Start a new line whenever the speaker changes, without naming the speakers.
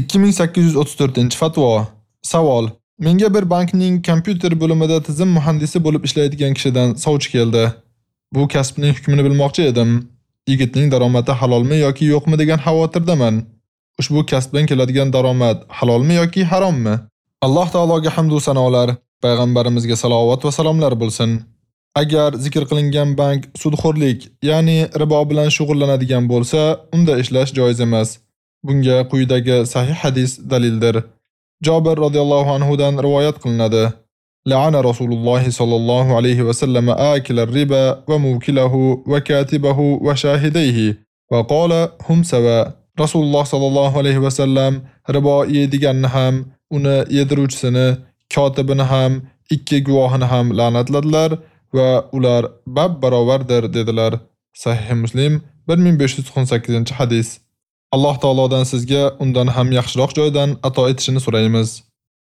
2834-fatvo. Savol: Menga bir bankning kompyuter bo'limida tizim muhandisi bo'lib ishlaydigan kishidan savch keldi. Bu kasbning hukmini bilmoqchi edim. Yigitning daromadi halolmi yoki yo'qmi degan xavotirdaman. Ushbu kasbdan keladigan daromad halolmi yoki harommi? Alloh taologa hamd va sanolar, payg'ambarimizga salovat va salomlar bo'lsin. Agar zikr qilingan bank sudxo'rlik, ya'ni ribo bilan shug'ullanadigan bo'lsa, unda ishlash joiz emas. Bunga quyidagi sahih hadis dalildir. Jabir radhiyallohu anhu dan rivoyat qilinadi. La'ana Rasululloh sallallohu alayhi va sallam akila riba va mukilahu va katibahu va shahidayhi va qala hum sawa. Rasululloh sallallohu alayhi va sallam ribo yeydiganni ham, uni yediruvchisini, kotibini ham, ikki guvohini ham la'natladilar va ular bab barobardir dedilar. Sahih Muslim 1518 hadis. Alloh taolodan sizga undan ham yaxshiroq joydan ato etishini so'raymiz.